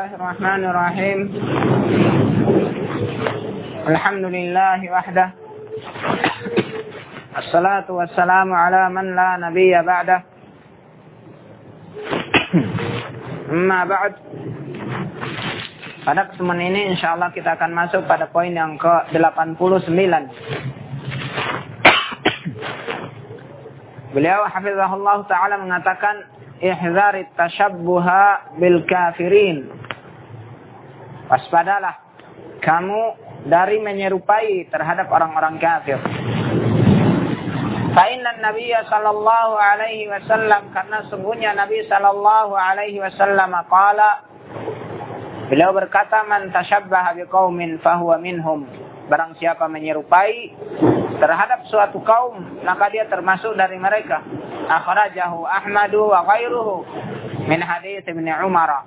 Bismillahirrahmanirrahim. Alhamdulillah wahdah. Assalatu wassalamu ala man la nabiyya ba'dah. Amma ba'd. Pada kesempatan ini insyaallah kita akan masuk pada poin yang ke-89. Beliau hafizahullah taala mengatakan ihzari tashabbuha bil kafirin. Waspadalah kamu dari menyerupai terhadap orang-orang kafir. Fa'inna Nabi sallallahu alaihi wasallam karena sungguhnya Nabi sallallahu alaihi wasallam qala Beliau berkata man tashabbaha biqaumin fahuwa minhum. Barang siapa menyerupai terhadap suatu kaum, maka dia termasuk dari mereka. Akhrajahu Ahmadu wa ghairuhu min hadis Ibnu Umar.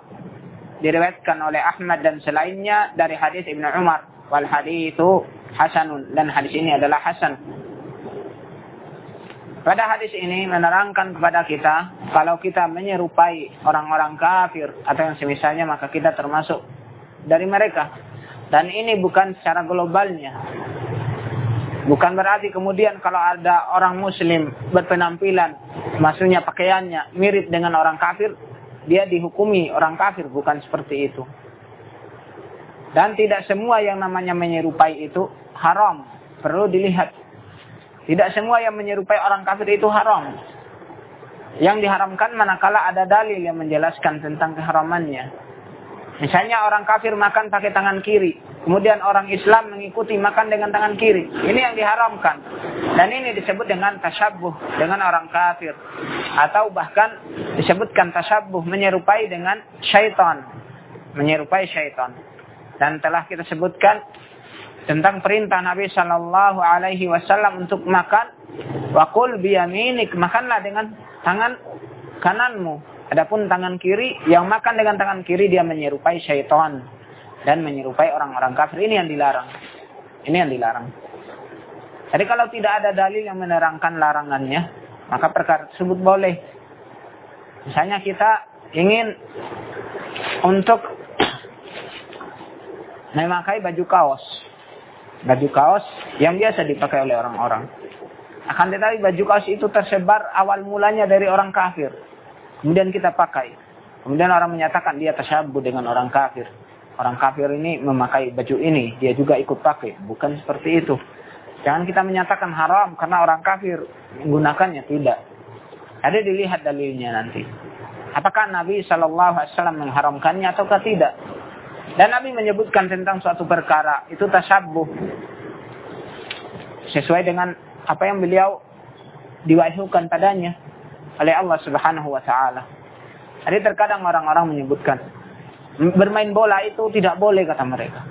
Diriwayatkan oleh Ahmad dan selainnya dari hadis Ibnu Umar. Wal hadithu hasanun dan hadis ini adalah hasan. Pada hadis ini menerangkan kepada kita kalau kita menyerupai orang-orang kafir atau yang semisalnya maka kita termasuk dari mereka. Dan ini bukan secara globalnya. Bukan berarti kemudian kalau ada orang muslim berpenampilan, maksudnya pakaiannya mirip dengan orang kafir, dia dihukumi orang kafir, bukan seperti itu. Dan tidak semua yang namanya menyerupai itu haram, perlu dilihat tidak semua yang menyerupai orang kafir itu haram. Yang diharamkan manakala ada dalil yang menjelaskan tentang keharamannya. Misalnya orang kafir makan pakai tangan kiri. Kemudian orang Islam mengikuti makan dengan tangan kiri. Ini yang diharamkan. Dan ini disebut dengan tasyabuh dengan orang kafir. Atau bahkan disebutkan tasyabuh menyerupai dengan syaitan. Menyerupai syaitan. Dan telah kita sebutkan tentang perintah Nabi Shallallahu Alaihi Wasallam untuk makan wakul biyaminik makanlah dengan tangan kananmu adapun tangan kiri yang makan dengan tangan kiri dia menyerupai syaitan dan menyerupai orang-orang kafir ini yang dilarang ini yang dilarang jadi kalau tidak ada dalil yang menerangkan larangannya maka perkara tersebut boleh misalnya kita ingin untuk memakai baju kaos baju kaos yang biasa dipakai oleh orang-orang. Akan tetapi baju kaos itu tersebar awal mulanya dari orang kafir. Kemudian kita pakai. Kemudian orang menyatakan dia tersabu dengan orang kafir. Orang kafir ini memakai baju ini, dia juga ikut pakai. Bukan seperti itu. Jangan kita menyatakan haram karena orang kafir menggunakannya, tidak. Ada dilihat dalilnya nanti. Apakah Nabi Shallallahu Alaihi Wasallam mengharamkannya ataukah tidak? Dan Nabi menyebutkan tentang suatu perkara, itu tasabuh. Sesuai dengan apa yang beliau diwahyukan padanya oleh Allah Subhanahu wa taala. Jadi terkadang orang-orang menyebutkan bermain bola itu tidak boleh kata mereka.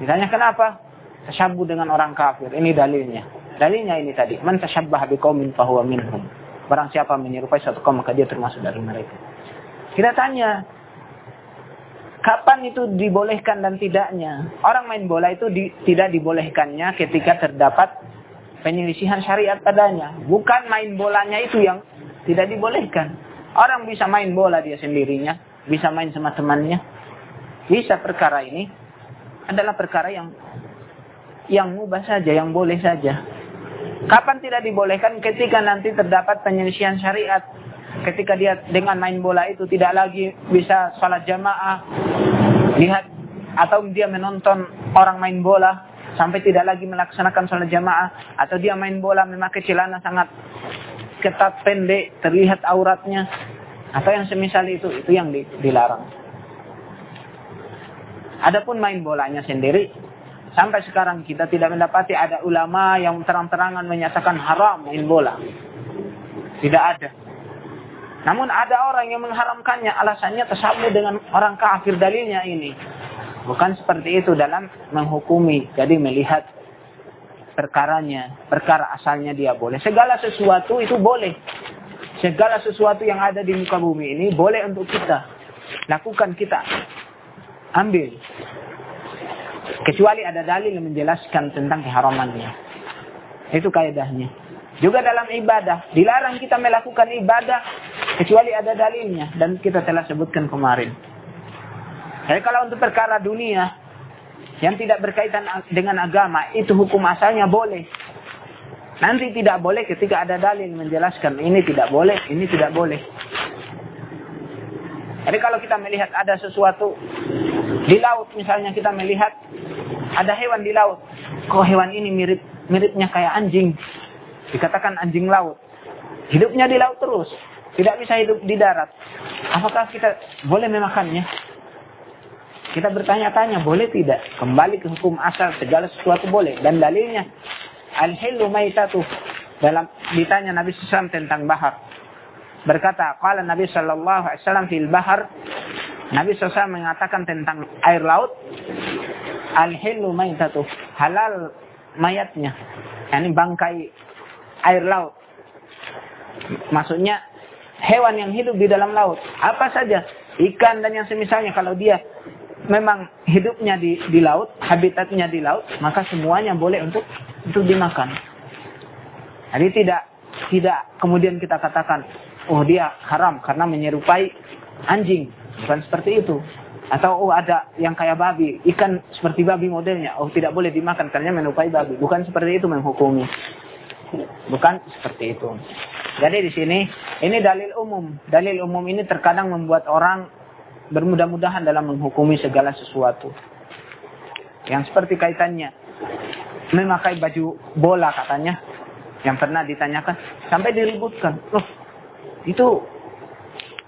Ditanya kenapa? Tasabuh dengan orang kafir. Ini dalilnya. Dalilnya ini tadi, man tashabbaha biqaumin fahuwa minhum. Barang siapa menyerupai suatu kaum maka dia termasuk dari mereka. Kita tanya, Kapan itu dibolehkan dan tidaknya? Orang main bola itu di, tidak dibolehkannya ketika terdapat penyelisihan syariat padanya. Bukan main bolanya itu yang tidak dibolehkan. Orang bisa main bola dia sendirinya, bisa main sama temannya. Bisa perkara ini adalah perkara yang yang mubah saja, yang boleh saja. Kapan tidak dibolehkan ketika nanti terdapat penyelisihan syariat ketika dia dengan main bola itu tidak lagi bisa sholat jamaah, lihat atau dia menonton orang main bola sampai tidak lagi melaksanakan sholat jamaah atau dia main bola memakai celana sangat ketat pendek terlihat auratnya atau yang semisal itu itu yang dilarang. Adapun main bolanya sendiri sampai sekarang kita tidak mendapati ada ulama yang terang-terangan menyatakan haram main bola. Tidak ada. Namun ada orang yang mengharamkannya alasannya tersambung dengan orang kafir dalilnya ini. Bukan seperti itu dalam menghukumi. Jadi melihat perkaranya, perkara asalnya dia boleh. Segala sesuatu itu boleh. Segala sesuatu yang ada di muka bumi ini boleh untuk kita lakukan kita ambil. Kecuali ada dalil yang menjelaskan tentang keharamannya. Itu kaidahnya. Juga dalam ibadah, dilarang kita melakukan ibadah kecuali ada dalilnya dan kita telah sebutkan kemarin. Jadi kalau untuk perkara dunia yang tidak berkaitan dengan agama, itu hukum asalnya boleh. Nanti tidak boleh ketika ada dalil menjelaskan ini tidak boleh, ini tidak boleh. Jadi kalau kita melihat ada sesuatu di laut misalnya kita melihat ada hewan di laut. Kok hewan ini mirip miripnya kayak anjing? Dikatakan anjing laut. Hidupnya di laut terus. Tidak bisa hidup di darat. Apakah kita boleh memakannya? Kita bertanya-tanya, boleh tidak? Kembali ke hukum asal, segala sesuatu boleh. Dan dalilnya, al-hillu maitatu. Dalam ditanya Nabi SAW tentang bahar. Berkata, kalau Nabi SAW fil bahar. Nabi SAW mengatakan tentang air laut. Al-hillu maitatu. Halal mayatnya. Ini bangkai air laut. Maksudnya hewan yang hidup di dalam laut. Apa saja. Ikan dan yang semisalnya kalau dia memang hidupnya di, di laut, habitatnya di laut, maka semuanya boleh untuk untuk dimakan. Jadi tidak tidak kemudian kita katakan, oh dia haram karena menyerupai anjing, bukan seperti itu. Atau oh ada yang kayak babi, ikan seperti babi modelnya, oh tidak boleh dimakan karena menyerupai babi. Bukan seperti itu menghukumi. Bukan seperti itu. Jadi di sini ini dalil umum. Dalil umum ini terkadang membuat orang bermudah-mudahan dalam menghukumi segala sesuatu. Yang seperti kaitannya memakai baju bola katanya yang pernah ditanyakan sampai diributkan. Loh, itu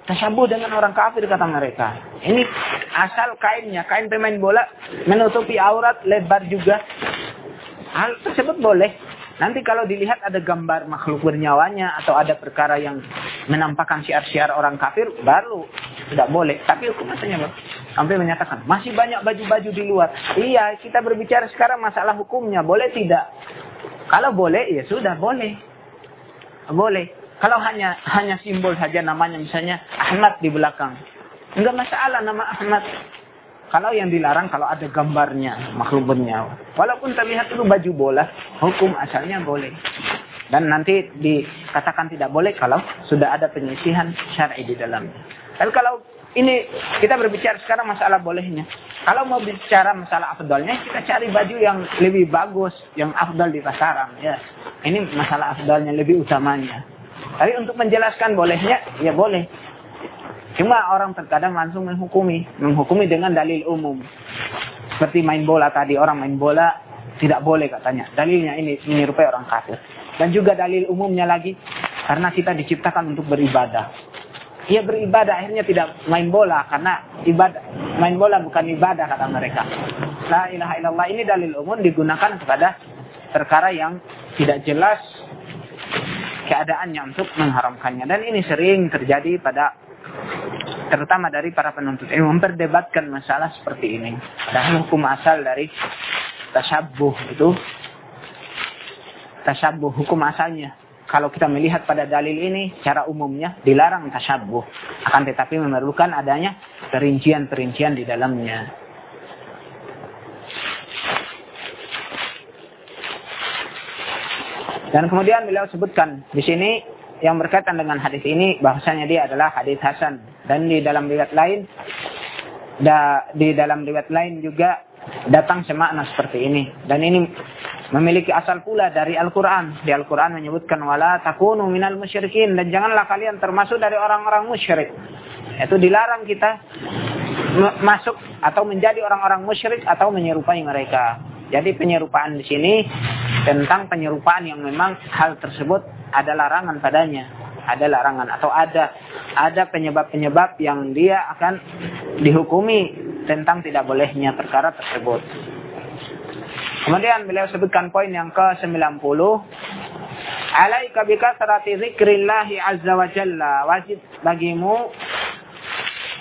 tasabuh dengan orang kafir kata mereka. Ini asal kainnya, kain pemain bola menutupi aurat lebar juga. Hal tersebut boleh. Nanti kalau dilihat ada gambar makhluk bernyawanya atau ada perkara yang menampakkan syiar-syiar orang kafir, baru tidak boleh. Tapi hukum asalnya sampai menyatakan masih banyak baju-baju di luar. Iya, kita berbicara sekarang masalah hukumnya, boleh tidak? Kalau boleh, ya sudah boleh. Boleh. Kalau hanya hanya simbol saja namanya misalnya Ahmad di belakang. Enggak masalah nama Ahmad. Kalau yang dilarang kalau ada gambarnya makhluk bernyawa. Walaupun terlihat itu baju bola, hukum asalnya boleh. Dan nanti dikatakan tidak boleh kalau sudah ada penyisihan syar'i di dalamnya. Tapi kalau ini kita berbicara sekarang masalah bolehnya. Kalau mau bicara masalah afdalnya, kita cari baju yang lebih bagus, yang afdal di pasaran. Ya, ini masalah afdalnya lebih utamanya. Tapi untuk menjelaskan bolehnya, ya boleh. Cuma orang terkadang langsung menghukumi. Menghukumi dengan dalil umum. Seperti main bola tadi. Orang main bola tidak boleh katanya. Dalilnya ini menyerupai orang kafir. Dan juga dalil umumnya lagi. Karena kita diciptakan untuk beribadah. Ia beribadah akhirnya tidak main bola. Karena ibadah main bola bukan ibadah kata mereka. La ilaha illallah ini dalil umum digunakan kepada perkara yang tidak jelas keadaannya untuk mengharamkannya. Dan ini sering terjadi pada terutama dari para penuntut ilmu memperdebatkan masalah seperti ini. Padahal hukum asal dari tasabuh itu tasabuh hukum asalnya. Kalau kita melihat pada dalil ini, cara umumnya dilarang tasabuh. Akan tetapi memerlukan adanya perincian-perincian di dalamnya. Dan kemudian beliau sebutkan di sini yang berkaitan dengan hadis ini bahasanya dia adalah hadis hasan dan di dalam riwayat lain da, di dalam riwayat lain juga datang semakna seperti ini dan ini memiliki asal pula dari Al-Qur'an. Di Al-Qur'an menyebutkan wala takunu minal musyrikin dan janganlah kalian termasuk dari orang-orang musyrik. Itu dilarang kita masuk atau menjadi orang-orang musyrik atau menyerupai mereka. Jadi penyerupaan di sini tentang penyerupaan yang memang hal tersebut ada larangan padanya, ada larangan atau ada ada penyebab-penyebab yang dia akan dihukumi tentang tidak bolehnya perkara tersebut. Kemudian beliau sebutkan poin yang ke-90. Alaika bikasrati zikrillahi azza wa jalla. Wajib bagimu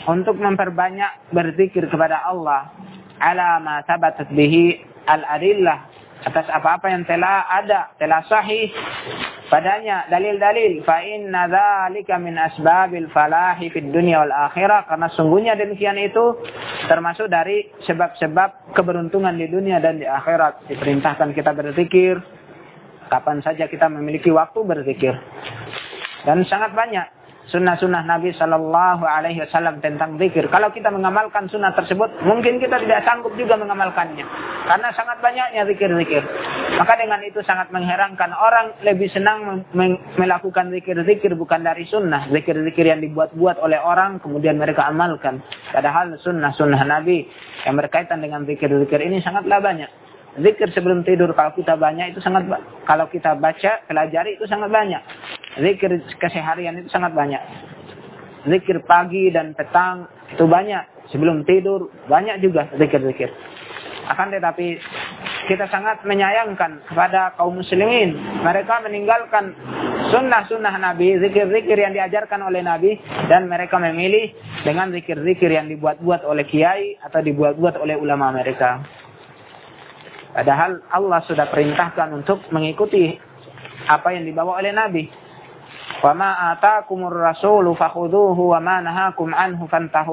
untuk memperbanyak berzikir kepada Allah. Ala ma bihi al-adillah atas apa-apa yang telah ada, telah sahih padanya dalil-dalil. Fa inna dzalika min asbabil falahi fid dunya wal akhirah. Karena sungguhnya demikian itu termasuk dari sebab-sebab keberuntungan di dunia dan di akhirat. Diperintahkan kita berzikir. Kapan saja kita memiliki waktu berzikir. Dan sangat banyak sunnah-sunnah Nabi Shallallahu Alaihi Wasallam tentang zikir. Kalau kita mengamalkan sunnah tersebut, mungkin kita tidak sanggup juga mengamalkannya, karena sangat banyaknya zikir-zikir. Maka dengan itu sangat mengherankan orang lebih senang melakukan zikir-zikir bukan dari sunnah, zikir-zikir yang dibuat-buat oleh orang kemudian mereka amalkan. Padahal sunnah-sunnah Nabi yang berkaitan dengan zikir-zikir ini sangatlah banyak. Zikir sebelum tidur kalau kita banyak itu sangat kalau kita baca pelajari itu sangat banyak. Zikir keseharian itu sangat banyak. Zikir pagi dan petang itu banyak. Sebelum tidur banyak juga zikir-zikir. Akan tetapi kita sangat menyayangkan kepada kaum muslimin. Mereka meninggalkan sunnah-sunnah Nabi, zikir-zikir yang diajarkan oleh Nabi. Dan mereka memilih dengan zikir-zikir yang dibuat-buat oleh kiai atau dibuat-buat oleh ulama mereka. Padahal Allah sudah perintahkan untuk mengikuti apa yang dibawa oleh Nabi. Wa ma atakumur rasulu fakhuduhu wa ma nahakum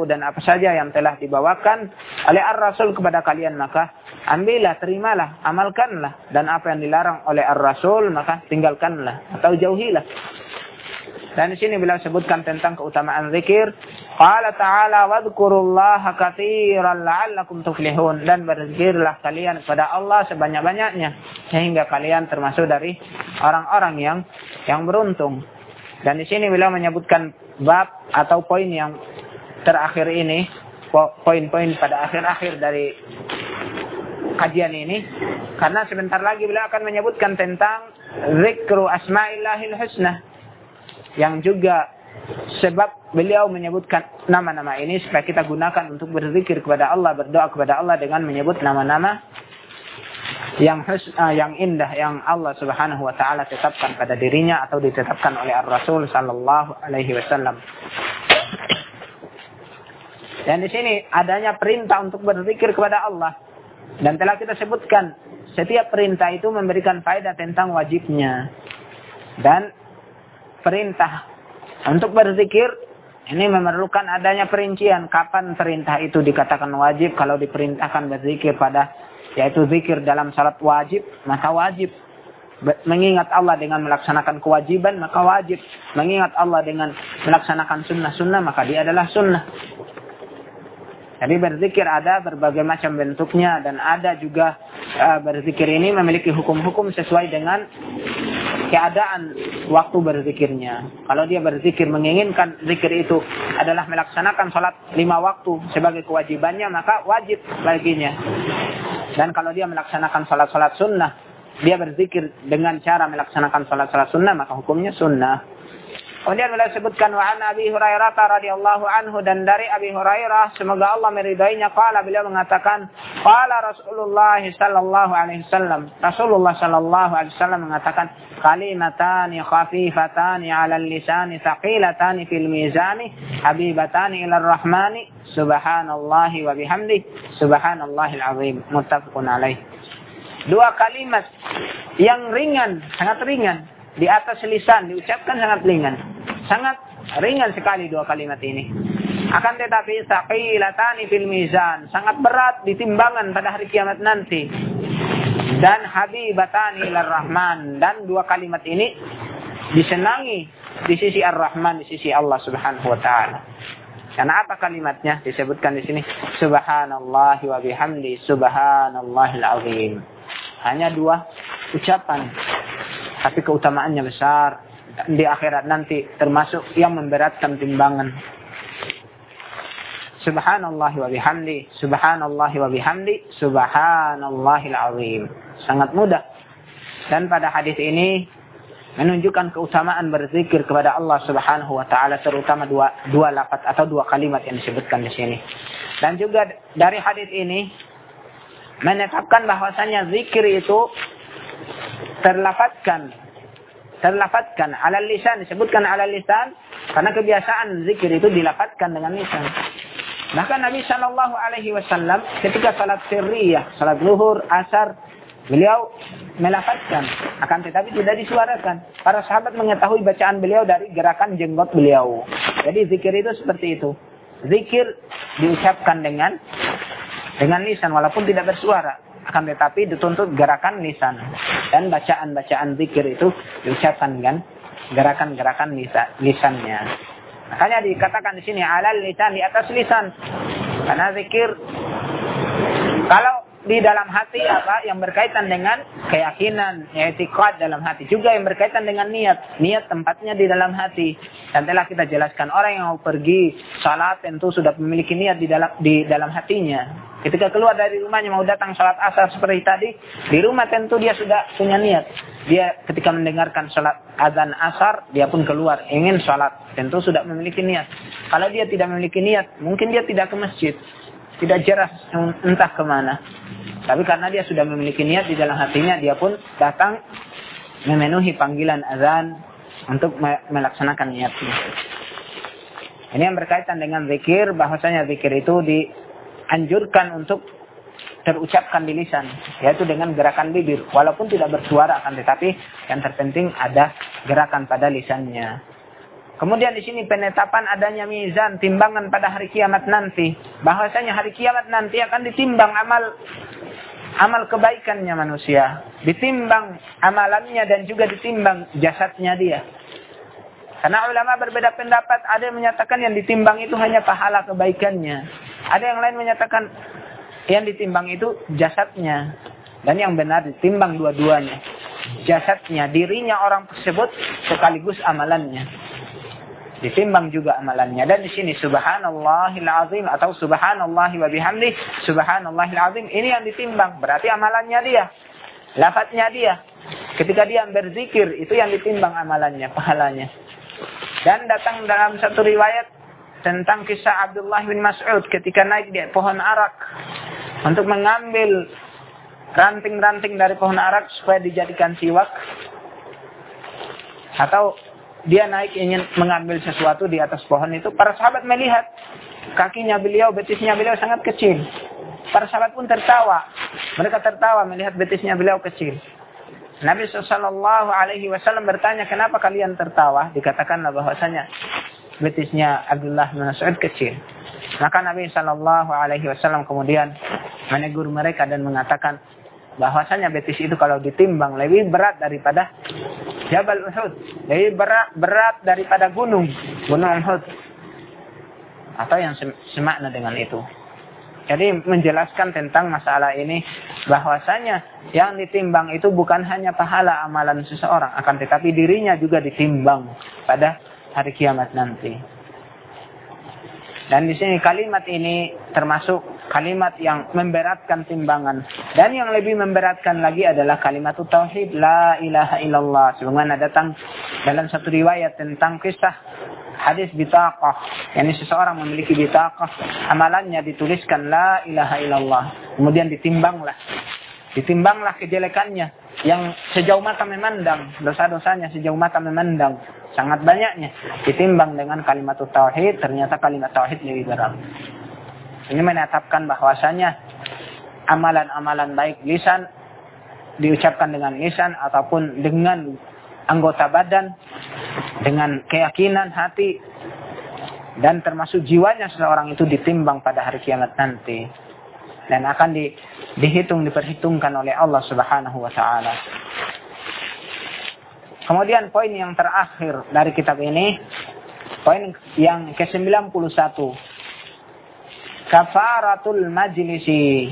dan apa saja yang telah dibawakan oleh ar-rasul kepada kalian maka ambillah, terimalah, amalkanlah dan apa yang dilarang oleh ar-rasul maka tinggalkanlah atau jauhilah. Dan di sini beliau sebutkan tentang keutamaan zikir. Qala ta'ala wadhkurullaha katsiran la'allakum tuflihun dan berzikirlah kalian kepada Allah sebanyak-banyaknya sehingga kalian termasuk dari orang-orang yang yang beruntung. Dan di sini beliau menyebutkan bab atau poin yang terakhir ini, poin-poin pada akhir-akhir dari kajian ini karena sebentar lagi beliau akan menyebutkan tentang zikru asma'illahil husna yang juga sebab beliau menyebutkan nama-nama ini supaya kita gunakan untuk berzikir kepada Allah, berdoa kepada Allah dengan menyebut nama-nama yang husna, yang indah yang Allah Subhanahu wa taala tetapkan pada dirinya atau ditetapkan oleh Ar-Rasul sallallahu alaihi wasallam. Dan di sini adanya perintah untuk berzikir kepada Allah. Dan telah kita sebutkan setiap perintah itu memberikan faedah tentang wajibnya. Dan perintah. Untuk berzikir ini memerlukan adanya perincian. Kapan perintah itu dikatakan wajib? Kalau diperintahkan berzikir pada yaitu zikir dalam salat wajib maka wajib. Mengingat Allah dengan melaksanakan kewajiban maka wajib. Mengingat Allah dengan melaksanakan sunnah-sunnah maka dia adalah sunnah. Jadi berzikir ada berbagai macam bentuknya dan ada juga uh, berzikir ini memiliki hukum-hukum sesuai dengan keadaan waktu berzikirnya. Kalau dia berzikir menginginkan zikir itu adalah melaksanakan sholat lima waktu sebagai kewajibannya maka wajib baginya. Dan kalau dia melaksanakan sholat-sholat sunnah, dia berzikir dengan cara melaksanakan sholat-sholat sunnah maka hukumnya sunnah. Kemudian beliau sebutkan wa an Abi Hurairah radhiyallahu anhu dan dari Abi Hurairah semoga Allah meridainya. Qala beliau mengatakan qala Rasulullah sallallahu alaihi wasallam. Rasulullah sallallahu alaihi wasallam mengatakan kalimatani khafifatani 'ala lisani thaqilatani fil mizani habibatani ila rahmani subhanallahi wa bihamdi subhanallahil azim muttafaqun alaih Dua kalimat yang ringan, sangat ringan di atas lisan diucapkan sangat ringan. Sangat ringan sekali dua kalimat ini. Akan tetapi saqilatani fil mizan, sangat berat di timbangan pada hari kiamat nanti. Dan habibatani rahman dan dua kalimat ini disenangi di sisi Ar-Rahman, di sisi Allah Subhanahu wa taala. Karena apa kalimatnya? Disebutkan di sini subhanallah wa bihamdi subhanallahil azim. Hanya dua ucapan tapi keutamaannya besar di akhirat nanti termasuk yang memberatkan timbangan. Subhanallah wa bihamdi, subhanallah wa bihamdi, subhanallahil azim. Sangat mudah. Dan pada hadis ini menunjukkan keutamaan berzikir kepada Allah Subhanahu wa taala terutama dua dua lafaz atau dua kalimat yang disebutkan di sini. Dan juga dari hadis ini menetapkan bahwasanya zikir itu terlafazkan terlafazkan ala lisan disebutkan ala lisan karena kebiasaan zikir itu dilafazkan dengan lisan. Bahkan Nabi Shallallahu Alaihi Wasallam ketika salat sirriyah, salat zuhur, asar, beliau melafazkan, akan tetapi tidak disuarakan. Para sahabat mengetahui bacaan beliau dari gerakan jenggot beliau. Jadi zikir itu seperti itu. Zikir diucapkan dengan dengan lisan walaupun tidak bersuara akan tetapi dituntut gerakan lisan dan bacaan-bacaan zikir itu diucapkan dengan gerakan-gerakan lisannya. Makanya dikatakan di sini alal lisan di atas lisan. Karena zikir kalau di dalam hati apa yang berkaitan dengan keyakinan, kuat dalam hati. Juga yang berkaitan dengan niat. Niat tempatnya di dalam hati. Dan telah kita jelaskan orang yang mau pergi salat tentu sudah memiliki niat di dalam di dalam hatinya. Ketika keluar dari rumahnya mau datang salat asar seperti tadi, di rumah tentu dia sudah punya niat. Dia ketika mendengarkan salat azan asar, dia pun keluar ingin salat. Tentu sudah memiliki niat. Kalau dia tidak memiliki niat, mungkin dia tidak ke masjid. Tidak jelas entah ke mana. Tapi karena dia sudah memiliki niat di dalam hatinya, dia pun datang memenuhi panggilan azan untuk melaksanakan niatnya. Ini yang berkaitan dengan zikir, bahwasanya zikir itu dianjurkan untuk terucapkan di lisan, yaitu dengan gerakan bibir, walaupun tidak bersuara akan tetapi yang terpenting ada gerakan pada lisannya. Kemudian di sini penetapan adanya mizan, timbangan pada hari kiamat nanti. Bahwasanya hari kiamat nanti akan ditimbang amal amal kebaikannya manusia. Ditimbang amalannya dan juga ditimbang jasadnya dia. Karena ulama berbeda pendapat, ada yang menyatakan yang ditimbang itu hanya pahala kebaikannya. Ada yang lain menyatakan yang ditimbang itu jasadnya. Dan yang benar ditimbang dua-duanya. Jasadnya, dirinya orang tersebut sekaligus amalannya. Ditimbang juga amalannya. Dan di sini subhanallahil azim atau subhanallahi wa bihamdi subhanallahil azim ini yang ditimbang. Berarti amalannya dia. Lafadznya dia. Ketika dia berzikir itu yang ditimbang amalannya pahalanya dan datang dalam satu riwayat tentang kisah Abdullah bin Mas'ud ketika naik di pohon arak untuk mengambil ranting-ranting dari pohon arak supaya dijadikan siwak atau dia naik ingin mengambil sesuatu di atas pohon itu, para sahabat melihat kakinya beliau, betisnya beliau sangat kecil. Para sahabat pun tertawa. Mereka tertawa melihat betisnya beliau kecil. Nabi Shallallahu Alaihi Wasallam bertanya, kenapa kalian tertawa? Dikatakanlah bahwasanya betisnya Abdullah bin Mas'ud kecil. Maka Nabi Shallallahu Alaihi Wasallam kemudian menegur mereka dan mengatakan, bahwasanya betis itu kalau ditimbang lebih berat daripada Jabal Uhud, lebih berat, berat daripada gunung, gunung Uhud. Atau yang semakna dengan itu. Jadi menjelaskan tentang masalah ini bahwasanya yang ditimbang itu bukan hanya pahala amalan seseorang akan tetapi dirinya juga ditimbang pada hari kiamat nanti. Dan di sini kalimat ini termasuk kalimat yang memberatkan timbangan. Dan yang lebih memberatkan lagi adalah kalimat tauhid la ilaha illallah. Sebagaimana datang dalam satu riwayat tentang kisah hadis bitaqah. Yani seseorang memiliki bitaqah, amalannya dituliskan la ilaha illallah. Kemudian ditimbanglah. Ditimbanglah kejelekannya yang sejauh mata memandang, dosa-dosanya sejauh mata memandang sangat banyaknya ditimbang dengan kalimat tauhid ternyata kalimat tauhid lebih berat ini menetapkan bahwasanya amalan-amalan baik lisan diucapkan dengan lisan ataupun dengan anggota badan dengan keyakinan hati dan termasuk jiwanya seseorang itu ditimbang pada hari kiamat nanti dan akan di, dihitung diperhitungkan oleh Allah Subhanahu wa taala. Kemudian poin yang terakhir dari kitab ini, poin yang ke-91. Kafaratul majlisi.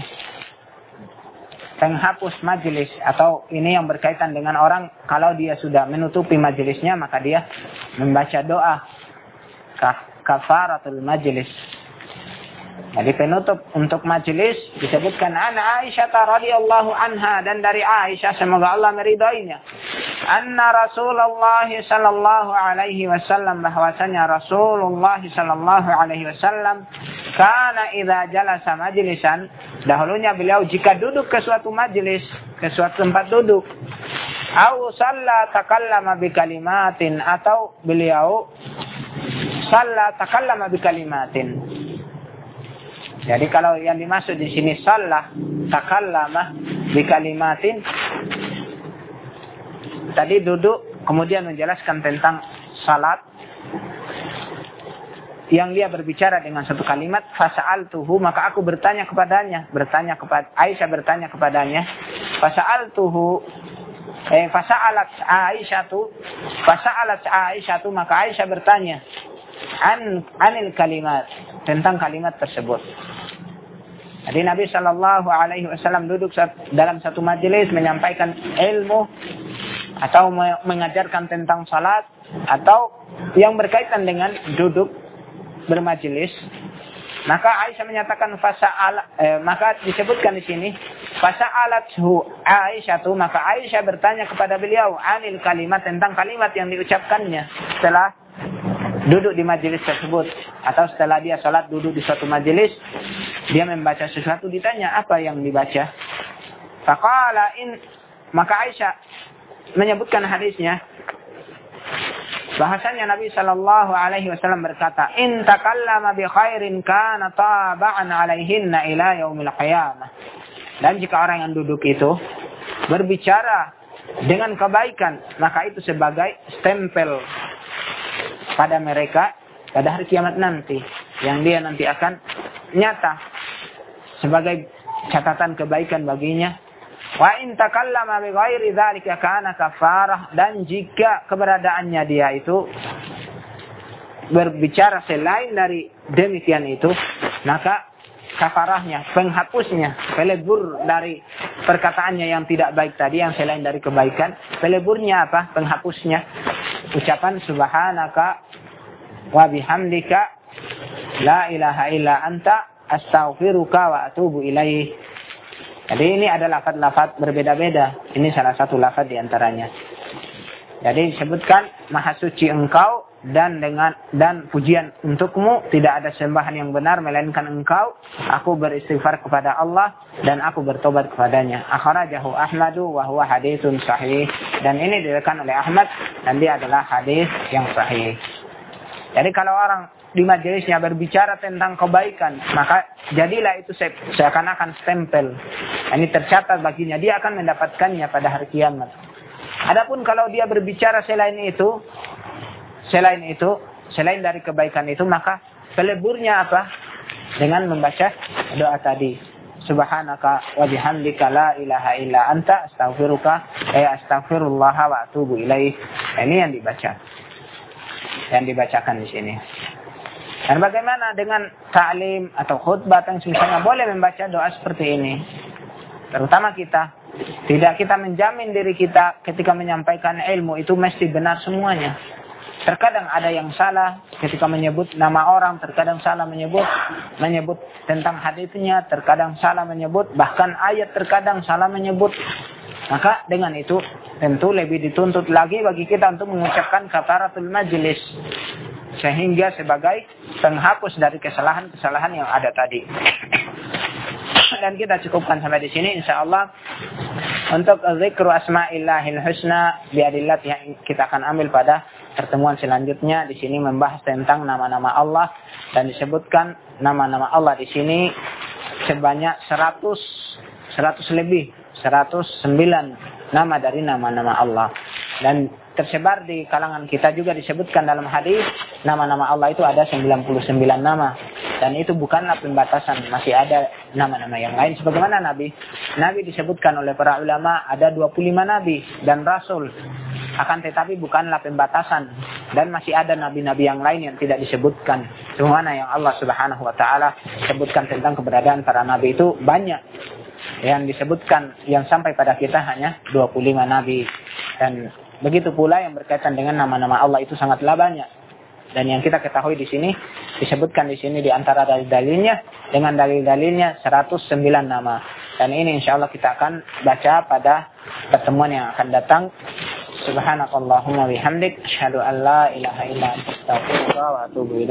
Penghapus majlis atau ini yang berkaitan dengan orang kalau dia sudah menutupi majlisnya maka dia membaca doa kafaratul majlis jadi penutup untuk majelis disebutkan Ana Aisyah radhiyallahu anha dan dari Aisyah semoga Allah meridainya. Anna Rasulullah sallallahu alaihi wasallam bahwasanya Rasulullah sallallahu alaihi wasallam karena idza jalasa majlisan dahulunya beliau jika duduk ke suatu majelis ke suatu tempat duduk au salla takallama bi kalimatin atau beliau salla takallama bi kalimatin. Jadi kalau yang dimaksud di sini salah takallama di kalimatin tadi duduk kemudian menjelaskan tentang salat yang dia berbicara dengan satu kalimat fasal tuhu maka aku bertanya kepadanya bertanya kepada Aisyah bertanya kepadanya fasal tuhu eh fasalat Aisyah tu fasalat Aisyah tu maka Aisyah bertanya an anil kalimat? Tentang kalimat tersebut. Jadi Nabi Shallallahu Alaihi Wasallam duduk dalam satu majelis menyampaikan ilmu atau mengajarkan tentang salat atau yang berkaitan dengan duduk bermajelis maka Aisyah menyatakan fasa ala, eh, maka disebutkan di sini fasa alat hu Aisyah tu maka Aisyah bertanya kepada beliau anil kalimat tentang kalimat yang diucapkannya setelah duduk di majelis tersebut atau setelah dia sholat duduk di suatu majelis dia membaca sesuatu ditanya apa yang dibaca? Faqala in maka Aisyah menyebutkan hadisnya Bahasanya Nabi Shallallahu Alaihi Wasallam berkata, "In takallama bi khairin kana taba'an alaihinna ila yaumil qiyamah." Dan jika orang yang duduk itu berbicara dengan kebaikan, maka itu sebagai stempel pada mereka pada hari kiamat nanti yang dia nanti akan nyata sebagai catatan kebaikan baginya Wa in takallama bi ghairi dzalika kana kafarah dan jika keberadaannya dia itu berbicara selain dari demikian itu maka kafarahnya, penghapusnya, pelebur dari perkataannya yang tidak baik tadi, yang selain dari kebaikan, peleburnya apa? Penghapusnya. Ucapan subhanaka wa bihamdika la ilaha illa anta astaghfiruka wa atubu ilaih. Jadi ini ada lafad-lafad berbeda-beda. Ini salah satu lafad di antaranya. Jadi disebutkan maha suci engkau dan dengan dan pujian untukmu tidak ada sembahan yang benar melainkan engkau. Aku beristighfar kepada Allah dan aku bertobat kepadanya. Akhrajahu Ahmadu wa huwa haditsun sahih. Dan ini direkan oleh Ahmad dan dia adalah hadis yang sahih. Jadi kalau orang di majelisnya berbicara tentang kebaikan, maka jadilah itu seakan-akan stempel. Ini tercatat baginya, dia akan mendapatkannya pada hari kiamat. Adapun kalau dia berbicara selain itu, selain itu, selain dari kebaikan itu, maka peleburnya apa? Dengan membaca doa tadi. Subhanaka wa bihamdika la ilaha illa anta astaghfiruka ya astaghfirullah wa atubu ilaih. Ini yang dibaca. Yang dibacakan di sini. Dan bagaimana dengan ta'lim atau khutbah yang misalnya boleh membaca doa seperti ini. Terutama kita. Tidak kita menjamin diri kita ketika menyampaikan ilmu itu mesti benar semuanya. Terkadang ada yang salah ketika menyebut nama orang, terkadang salah menyebut menyebut tentang hadisnya, terkadang salah menyebut bahkan ayat terkadang salah menyebut. Maka dengan itu tentu lebih dituntut lagi bagi kita untuk mengucapkan kafaratul majlis sehingga sebagai penghapus dari kesalahan-kesalahan yang ada tadi. Dan kita cukupkan sampai di sini insya Allah untuk zikru asma'illahil husna biadillat yang kita akan ambil pada pertemuan selanjutnya. Di sini membahas tentang nama-nama Allah dan disebutkan nama-nama Allah di sini sebanyak 100 100 lebih 109 nama dari nama-nama Allah. Dan tersebar di kalangan kita juga disebutkan dalam hadis nama-nama Allah itu ada 99 nama. Dan itu bukanlah pembatasan masih ada nama-nama yang lain. Sebagaimana nabi nabi disebutkan oleh para ulama ada 25 nabi dan rasul. Akan tetapi bukanlah pembatasan dan masih ada nabi-nabi yang lain yang tidak disebutkan. Sebagaimana yang Allah Subhanahu wa taala sebutkan tentang keberadaan para nabi itu banyak. Yang disebutkan yang sampai pada kita hanya 25 nabi. Dan Begitu pula yang berkaitan dengan nama-nama Allah itu sangatlah banyak. Dan yang kita ketahui di sini disebutkan di sini di antara dalil-dalilnya dengan dalil-dalilnya 109 nama. Dan ini insya Allah kita akan baca pada pertemuan yang akan datang. Subhanakallahumma bihamdik asyhadu an la ilaha illa wa atubu.